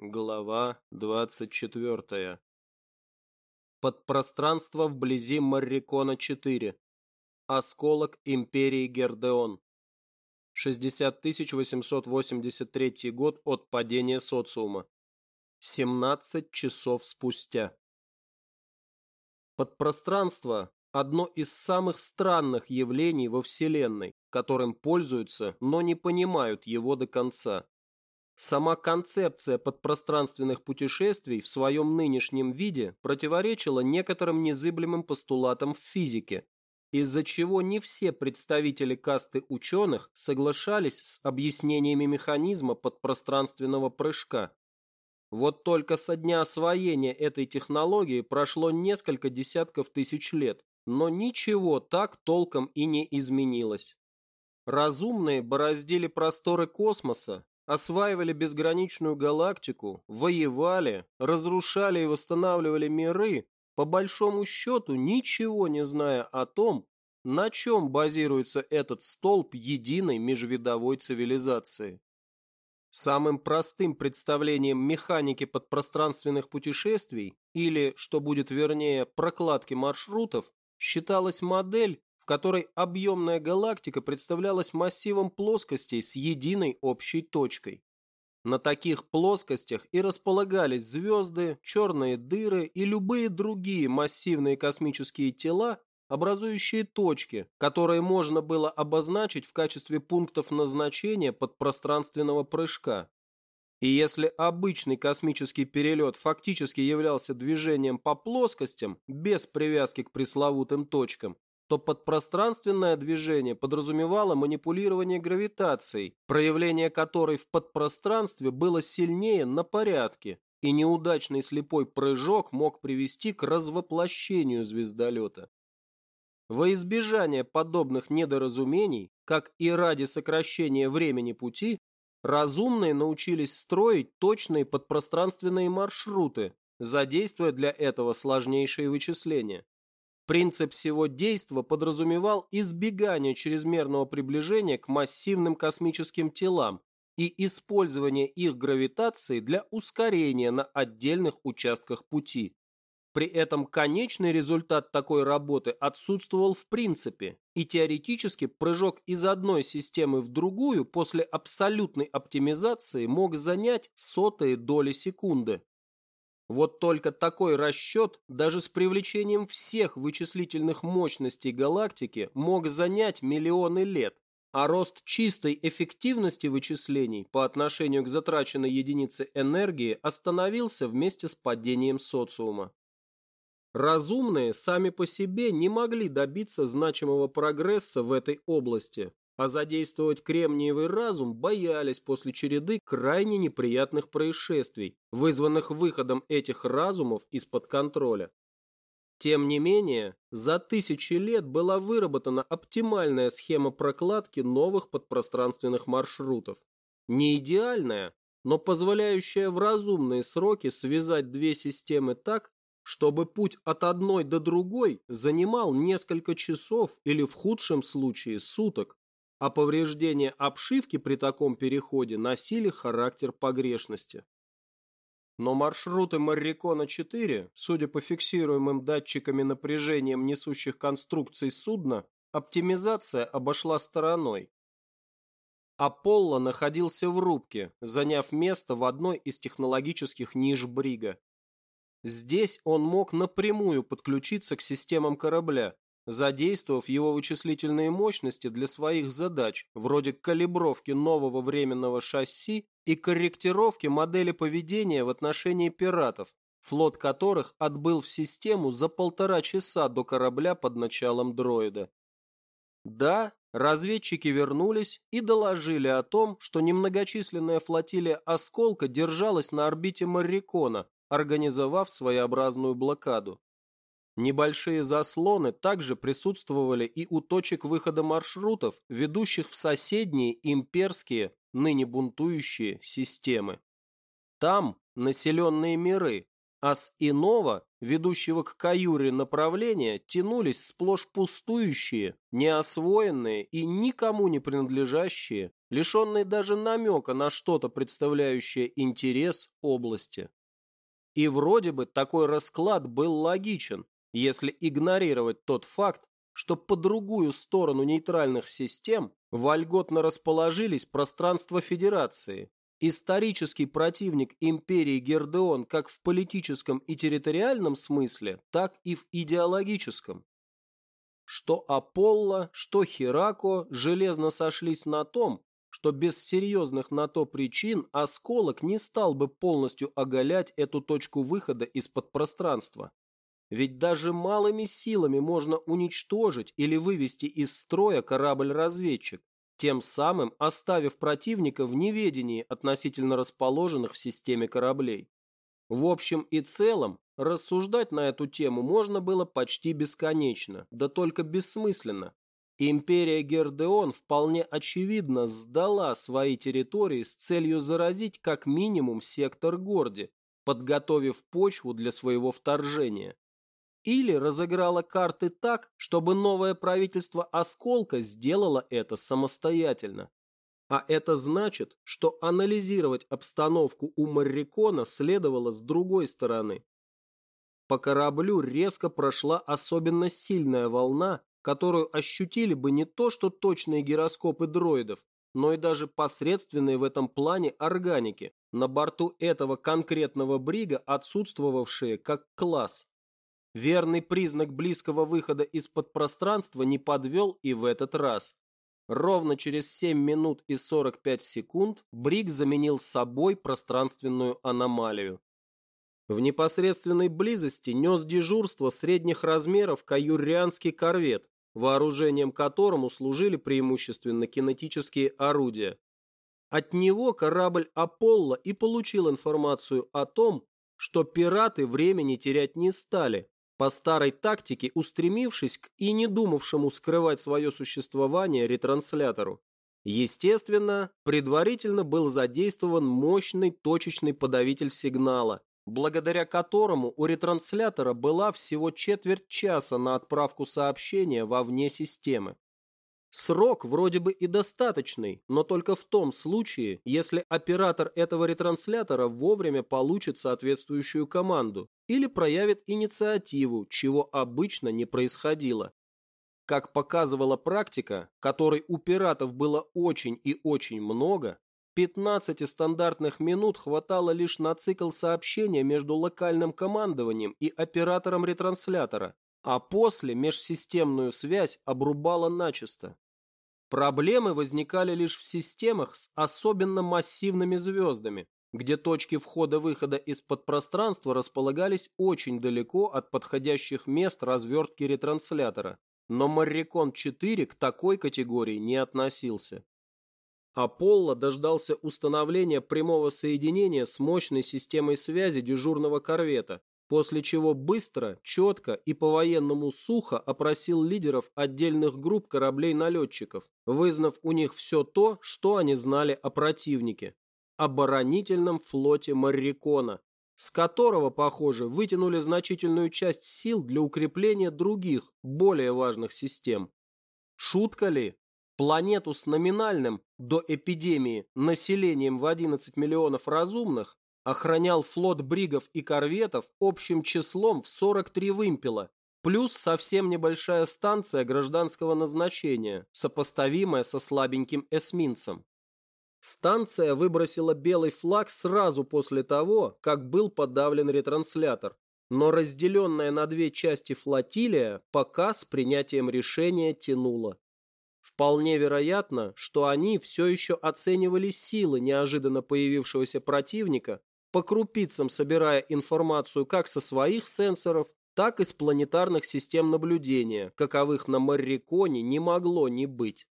Глава 24. Подпространство вблизи Маррикона-4. Осколок империи Гердеон. 60 883 год от падения социума. 17 часов спустя. Подпространство – одно из самых странных явлений во Вселенной, которым пользуются, но не понимают его до конца. Сама концепция подпространственных путешествий в своем нынешнем виде противоречила некоторым незыблемым постулатам в физике, из-за чего не все представители касты ученых соглашались с объяснениями механизма подпространственного прыжка. Вот только со дня освоения этой технологии прошло несколько десятков тысяч лет, но ничего так толком и не изменилось. Разумные бороздили просторы космоса, осваивали безграничную галактику, воевали, разрушали и восстанавливали миры, по большому счету ничего не зная о том, на чем базируется этот столб единой межвидовой цивилизации. Самым простым представлением механики подпространственных путешествий или, что будет вернее, прокладки маршрутов, считалась модель, которой объемная галактика представлялась массивом плоскостей с единой общей точкой. На таких плоскостях и располагались звезды, черные дыры и любые другие массивные космические тела, образующие точки, которые можно было обозначить в качестве пунктов назначения подпространственного прыжка. И если обычный космический перелет фактически являлся движением по плоскостям без привязки к пресловутым точкам, то подпространственное движение подразумевало манипулирование гравитацией, проявление которой в подпространстве было сильнее на порядке, и неудачный слепой прыжок мог привести к развоплощению звездолета. Во избежание подобных недоразумений, как и ради сокращения времени пути, разумные научились строить точные подпространственные маршруты, задействуя для этого сложнейшие вычисления. Принцип всего действа подразумевал избегание чрезмерного приближения к массивным космическим телам и использование их гравитации для ускорения на отдельных участках пути. При этом конечный результат такой работы отсутствовал в принципе, и теоретически прыжок из одной системы в другую после абсолютной оптимизации мог занять сотые доли секунды. Вот только такой расчет даже с привлечением всех вычислительных мощностей галактики мог занять миллионы лет, а рост чистой эффективности вычислений по отношению к затраченной единице энергии остановился вместе с падением социума. Разумные сами по себе не могли добиться значимого прогресса в этой области, а задействовать кремниевый разум боялись после череды крайне неприятных происшествий, вызванных выходом этих разумов из-под контроля. Тем не менее, за тысячи лет была выработана оптимальная схема прокладки новых подпространственных маршрутов. Не идеальная, но позволяющая в разумные сроки связать две системы так, чтобы путь от одной до другой занимал несколько часов или в худшем случае суток а повреждения обшивки при таком переходе носили характер погрешности. Но маршруты Маррикона-4, судя по фиксируемым датчиками напряжением несущих конструкций судна, оптимизация обошла стороной. Аполло находился в рубке, заняв место в одной из технологических ниш Брига. Здесь он мог напрямую подключиться к системам корабля, задействовав его вычислительные мощности для своих задач, вроде калибровки нового временного шасси и корректировки модели поведения в отношении пиратов, флот которых отбыл в систему за полтора часа до корабля под началом дроида. Да, разведчики вернулись и доложили о том, что немногочисленная флотилия «Осколка» держалась на орбите Маррикона, организовав своеобразную блокаду. Небольшие заслоны также присутствовали и у точек выхода маршрутов, ведущих в соседние имперские, ныне бунтующие, системы. Там населенные миры, а с иного, ведущего к Каюре направления, тянулись сплошь пустующие, неосвоенные и никому не принадлежащие, лишенной даже намека на что-то, представляющее интерес области. И вроде бы такой расклад был логичен, если игнорировать тот факт, что по другую сторону нейтральных систем вольготно расположились пространства Федерации. Исторический противник империи Гердеон как в политическом и территориальном смысле, так и в идеологическом. Что Аполло, что Херако железно сошлись на том, что без серьезных на то причин осколок не стал бы полностью оголять эту точку выхода из-под пространства. Ведь даже малыми силами можно уничтожить или вывести из строя корабль-разведчик, тем самым оставив противника в неведении относительно расположенных в системе кораблей. В общем и целом, рассуждать на эту тему можно было почти бесконечно, да только бессмысленно. Империя Гердеон вполне очевидно сдала свои территории с целью заразить как минимум сектор Горди, подготовив почву для своего вторжения или разыграла карты так, чтобы новое правительство Осколка сделало это самостоятельно. А это значит, что анализировать обстановку у Маррикона следовало с другой стороны. По кораблю резко прошла особенно сильная волна, которую ощутили бы не то что точные гироскопы дроидов, но и даже посредственные в этом плане органики, на борту этого конкретного брига отсутствовавшие как класс. Верный признак близкого выхода из-под пространства не подвел и в этот раз. Ровно через 7 минут и 45 секунд Брик заменил собой пространственную аномалию. В непосредственной близости нес дежурство средних размеров каюрианский корвет, вооружением которому служили преимущественно кинетические орудия. От него корабль Аполло и получил информацию о том, что пираты времени терять не стали, по старой тактике устремившись к и не думавшему скрывать свое существование ретранслятору. Естественно, предварительно был задействован мощный точечный подавитель сигнала, благодаря которому у ретранслятора была всего четверть часа на отправку сообщения вовне системы. Срок вроде бы и достаточный, но только в том случае, если оператор этого ретранслятора вовремя получит соответствующую команду или проявит инициативу, чего обычно не происходило. Как показывала практика, которой у пиратов было очень и очень много, 15 стандартных минут хватало лишь на цикл сообщения между локальным командованием и оператором ретранслятора, а после межсистемную связь обрубала начисто. Проблемы возникали лишь в системах с особенно массивными звездами, где точки входа-выхода из-под пространства располагались очень далеко от подходящих мест развертки ретранслятора, но Маррикон-4 к такой категории не относился. Аполло дождался установления прямого соединения с мощной системой связи дежурного корвета, после чего быстро, четко и по-военному сухо опросил лидеров отдельных групп кораблей-налетчиков, вызнав у них все то, что они знали о противнике, оборонительном флоте Маррикона, с которого, похоже, вытянули значительную часть сил для укрепления других, более важных систем. Шутка ли? Планету с номинальным, до эпидемии, населением в 11 миллионов разумных охранял флот бригов и корветов общим числом в 43 вымпела, плюс совсем небольшая станция гражданского назначения, сопоставимая со слабеньким эсминцем. Станция выбросила белый флаг сразу после того, как был подавлен ретранслятор, но разделенная на две части флотилия пока с принятием решения тянула. Вполне вероятно, что они все еще оценивали силы неожиданно появившегося противника по крупицам собирая информацию как со своих сенсоров, так и с планетарных систем наблюдения, каковых на Марриконе не могло не быть.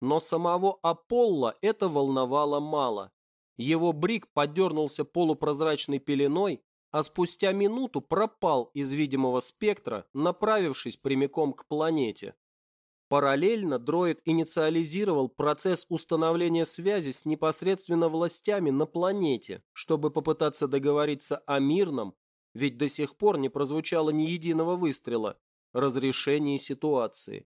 Но самого Аполло это волновало мало. Его брик подернулся полупрозрачной пеленой, а спустя минуту пропал из видимого спектра, направившись прямиком к планете. Параллельно дроид инициализировал процесс установления связи с непосредственно властями на планете, чтобы попытаться договориться о мирном, ведь до сих пор не прозвучало ни единого выстрела, разрешении ситуации.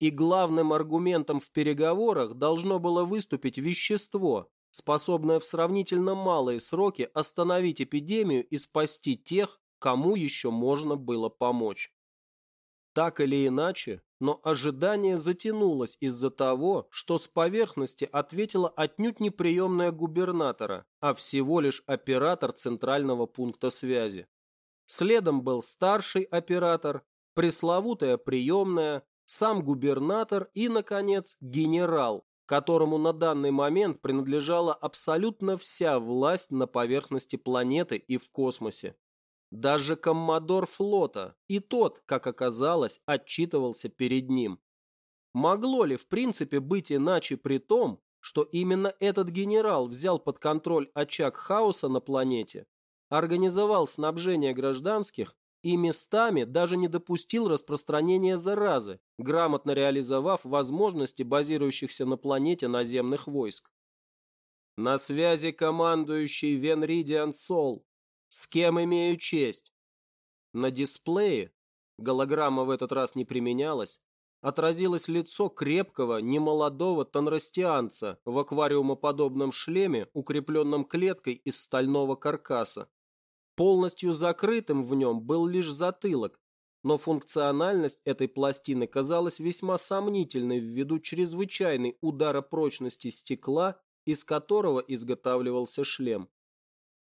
И главным аргументом в переговорах должно было выступить вещество, способное в сравнительно малые сроки остановить эпидемию и спасти тех, кому еще можно было помочь. Так или иначе, но ожидание затянулось из-за того, что с поверхности ответила отнюдь не приемная губернатора, а всего лишь оператор центрального пункта связи. Следом был старший оператор, пресловутая приемная, сам губернатор и, наконец, генерал, которому на данный момент принадлежала абсолютно вся власть на поверхности планеты и в космосе. Даже коммодор флота, и тот, как оказалось, отчитывался перед ним. Могло ли в принципе быть иначе при том, что именно этот генерал взял под контроль очаг хаоса на планете, организовал снабжение гражданских и местами даже не допустил распространения заразы, грамотно реализовав возможности базирующихся на планете наземных войск. На связи командующий Венридиан Сол, с кем имею честь? На дисплее, голограмма в этот раз не применялась, отразилось лицо крепкого, немолодого тонрастианца в аквариумоподобном шлеме, укрепленном клеткой из стального каркаса. Полностью закрытым в нем был лишь затылок, но функциональность этой пластины казалась весьма сомнительной ввиду чрезвычайной ударопрочности стекла, из которого изготавливался шлем.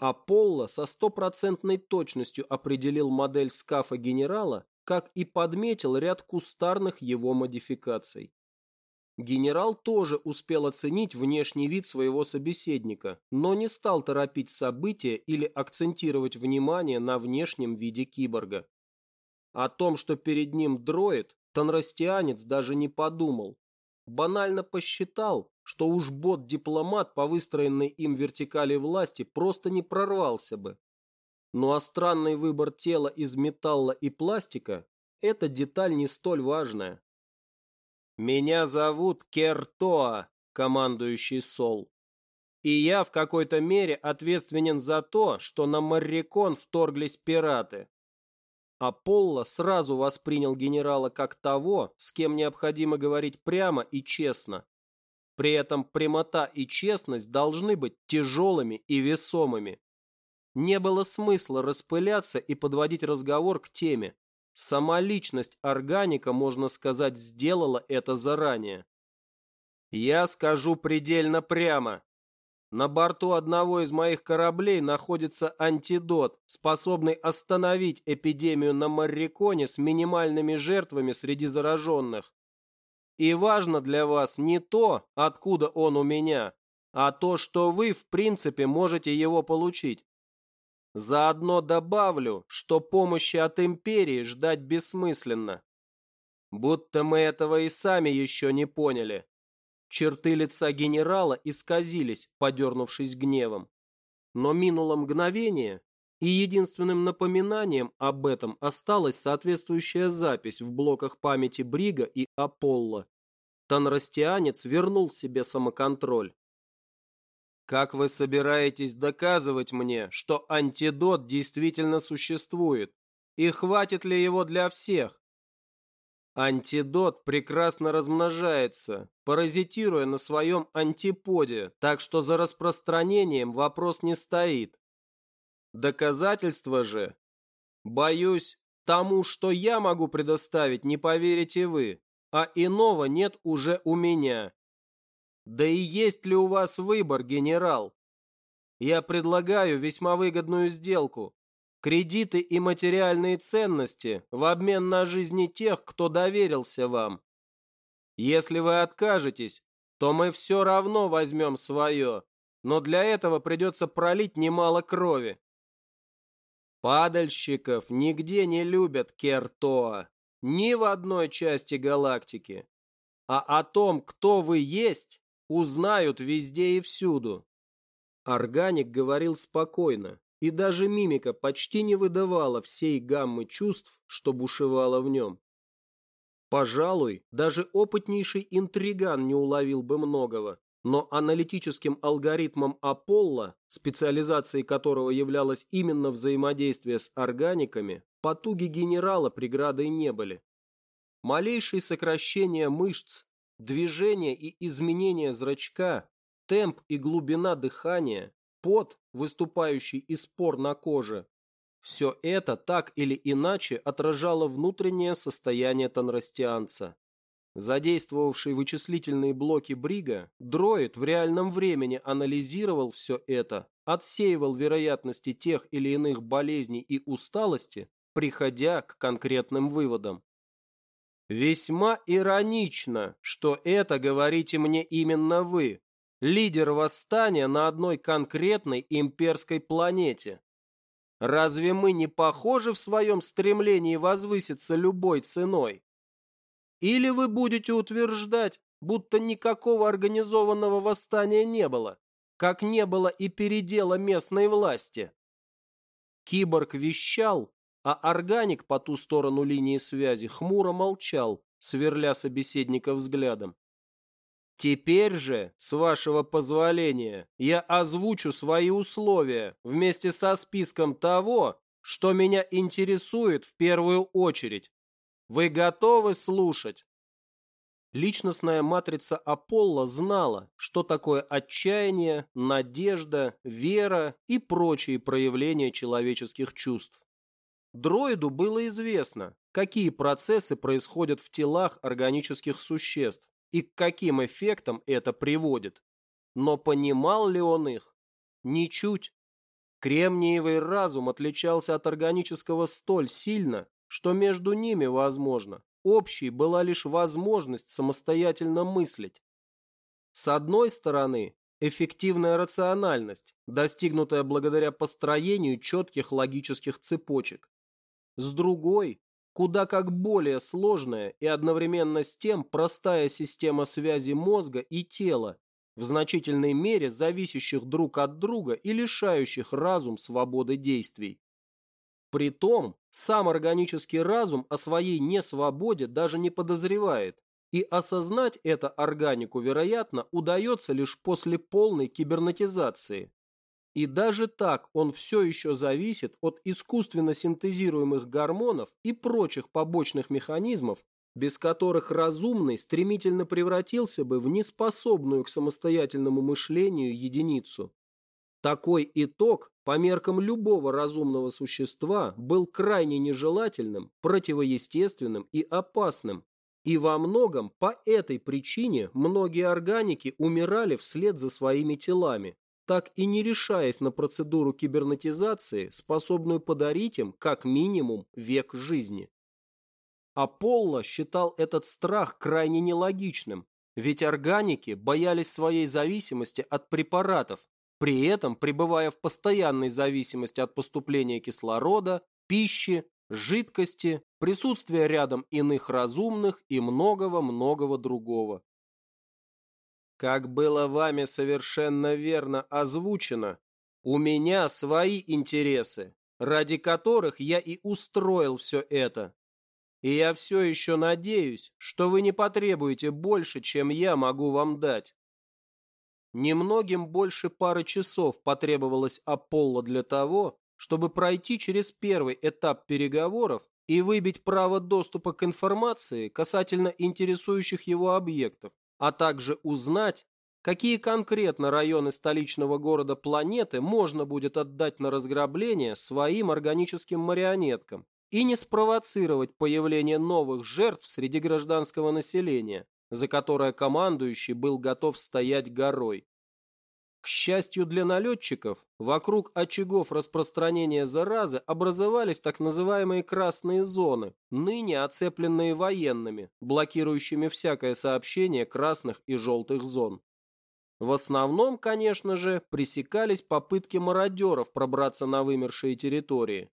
Аполло со стопроцентной точностью определил модель скафа генерала, как и подметил ряд кустарных его модификаций. Генерал тоже успел оценить внешний вид своего собеседника, но не стал торопить события или акцентировать внимание на внешнем виде киборга. О том, что перед ним дроид, тонрастианец даже не подумал. Банально посчитал, что уж бот-дипломат по выстроенной им вертикали власти просто не прорвался бы. Ну а странный выбор тела из металла и пластика – это деталь не столь важная. «Меня зовут Кертоа, командующий Сол. И я в какой-то мере ответственен за то, что на Маррикон вторглись пираты. Аполло сразу воспринял генерала как того, с кем необходимо говорить прямо и честно, при этом прямота и честность должны быть тяжелыми и весомыми. Не было смысла распыляться и подводить разговор к теме. Сама личность органика, можно сказать, сделала это заранее. Я скажу предельно прямо. На борту одного из моих кораблей находится антидот, способный остановить эпидемию на Марриконе с минимальными жертвами среди зараженных. И важно для вас не то, откуда он у меня, а то, что вы, в принципе, можете его получить. Заодно добавлю, что помощи от империи ждать бессмысленно. Будто мы этого и сами еще не поняли. Черты лица генерала исказились, подернувшись гневом. Но минуло мгновение, и единственным напоминанием об этом осталась соответствующая запись в блоках памяти Брига и Аполло. Танрастианец вернул себе самоконтроль. Как вы собираетесь доказывать мне, что антидот действительно существует? И хватит ли его для всех? Антидот прекрасно размножается, паразитируя на своем антиподе, так что за распространением вопрос не стоит. Доказательства же? Боюсь, тому, что я могу предоставить, не поверите вы а иного нет уже у меня. Да и есть ли у вас выбор, генерал? Я предлагаю весьма выгодную сделку. Кредиты и материальные ценности в обмен на жизни тех, кто доверился вам. Если вы откажетесь, то мы все равно возьмем свое, но для этого придется пролить немало крови. Падальщиков нигде не любят Кертоа ни в одной части галактики. А о том, кто вы есть, узнают везде и всюду. Органик говорил спокойно, и даже мимика почти не выдавала всей гаммы чувств, что бушевало в нем. Пожалуй, даже опытнейший интриган не уловил бы многого, но аналитическим алгоритмом Аполло, специализацией которого являлось именно взаимодействие с органиками, Потуги генерала преградой не были. малейшие сокращения мышц, движение и изменение зрачка, темп и глубина дыхания, пот, выступающий из пор на коже, все это так или иначе отражало внутреннее состояние тонрастианца. Задействовавший вычислительные блоки Брига, дроид в реальном времени анализировал все это, отсеивал вероятности тех или иных болезней и усталости, приходя к конкретным выводам. Весьма иронично, что это говорите мне именно вы, лидер восстания на одной конкретной имперской планете. Разве мы не похожи в своем стремлении возвыситься любой ценой? Или вы будете утверждать, будто никакого организованного восстания не было, как не было и передела местной власти? Киборг вещал, а органик по ту сторону линии связи хмуро молчал, сверля собеседника взглядом. Теперь же, с вашего позволения, я озвучу свои условия вместе со списком того, что меня интересует в первую очередь. Вы готовы слушать? Личностная матрица Аполло знала, что такое отчаяние, надежда, вера и прочие проявления человеческих чувств. Дроиду было известно, какие процессы происходят в телах органических существ и к каким эффектам это приводит. Но понимал ли он их? Ничуть. Кремниевый разум отличался от органического столь сильно, что между ними, возможно, общей была лишь возможность самостоятельно мыслить. С одной стороны, эффективная рациональность, достигнутая благодаря построению четких логических цепочек. С другой, куда как более сложная и одновременно с тем простая система связи мозга и тела, в значительной мере зависящих друг от друга и лишающих разум свободы действий. Притом, сам органический разум о своей несвободе даже не подозревает, и осознать это органику, вероятно, удается лишь после полной кибернетизации. И даже так он все еще зависит от искусственно синтезируемых гормонов и прочих побочных механизмов, без которых разумный стремительно превратился бы в неспособную к самостоятельному мышлению единицу. Такой итог по меркам любого разумного существа был крайне нежелательным, противоестественным и опасным. И во многом по этой причине многие органики умирали вслед за своими телами, так и не решаясь на процедуру кибернетизации, способную подарить им как минимум век жизни. Аполло считал этот страх крайне нелогичным, ведь органики боялись своей зависимости от препаратов, при этом пребывая в постоянной зависимости от поступления кислорода, пищи, жидкости, присутствия рядом иных разумных и многого-многого другого. Как было вами совершенно верно озвучено, у меня свои интересы, ради которых я и устроил все это. И я все еще надеюсь, что вы не потребуете больше, чем я могу вам дать. Немногим больше пары часов потребовалось Аполло для того, чтобы пройти через первый этап переговоров и выбить право доступа к информации касательно интересующих его объектов, а также узнать, какие конкретно районы столичного города планеты можно будет отдать на разграбление своим органическим марионеткам и не спровоцировать появление новых жертв среди гражданского населения, за которое командующий был готов стоять горой. К счастью для налетчиков, вокруг очагов распространения заразы образовались так называемые красные зоны, ныне оцепленные военными, блокирующими всякое сообщение красных и желтых зон. В основном, конечно же, пресекались попытки мародеров пробраться на вымершие территории.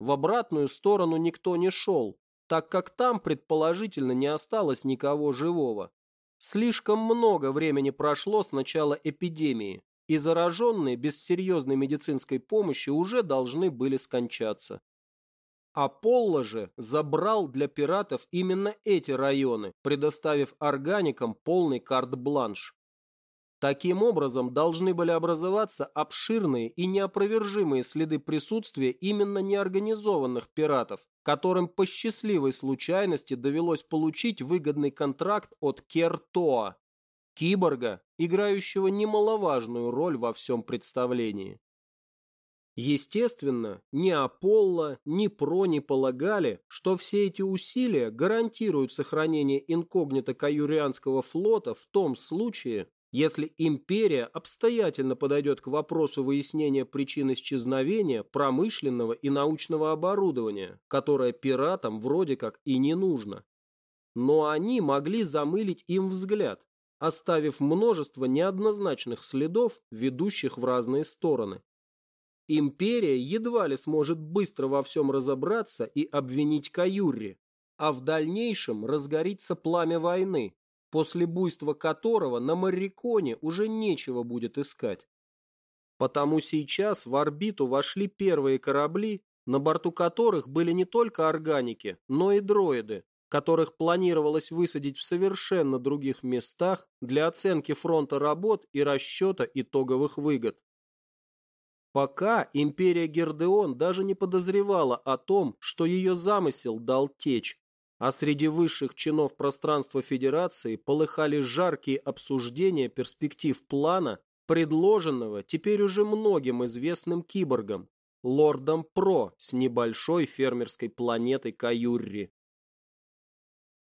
В обратную сторону никто не шел, так как там, предположительно, не осталось никого живого. Слишком много времени прошло с начала эпидемии, и зараженные без серьезной медицинской помощи уже должны были скончаться. Аполло же забрал для пиратов именно эти районы, предоставив органикам полный карт-бланш. Таким образом, должны были образоваться обширные и неопровержимые следы присутствия именно неорганизованных пиратов, которым по счастливой случайности довелось получить выгодный контракт от Кертоа, киборга, играющего немаловажную роль во всем представлении. Естественно, ни Аполло, ни Про не полагали, что все эти усилия гарантируют сохранение инкогнито Каюрианского флота в том случае, если империя обстоятельно подойдет к вопросу выяснения причин исчезновения промышленного и научного оборудования, которое пиратам вроде как и не нужно. Но они могли замылить им взгляд, оставив множество неоднозначных следов, ведущих в разные стороны. Империя едва ли сможет быстро во всем разобраться и обвинить Каюрри, а в дальнейшем разгорится пламя войны, после буйства которого на Марриконе уже нечего будет искать. Потому сейчас в орбиту вошли первые корабли, на борту которых были не только органики, но и дроиды, которых планировалось высадить в совершенно других местах для оценки фронта работ и расчета итоговых выгод. Пока империя Гердеон даже не подозревала о том, что ее замысел дал течь, а среди высших чинов пространства Федерации полыхали жаркие обсуждения перспектив плана, предложенного теперь уже многим известным киборгом, лордом Про с небольшой фермерской планетой Каюрри.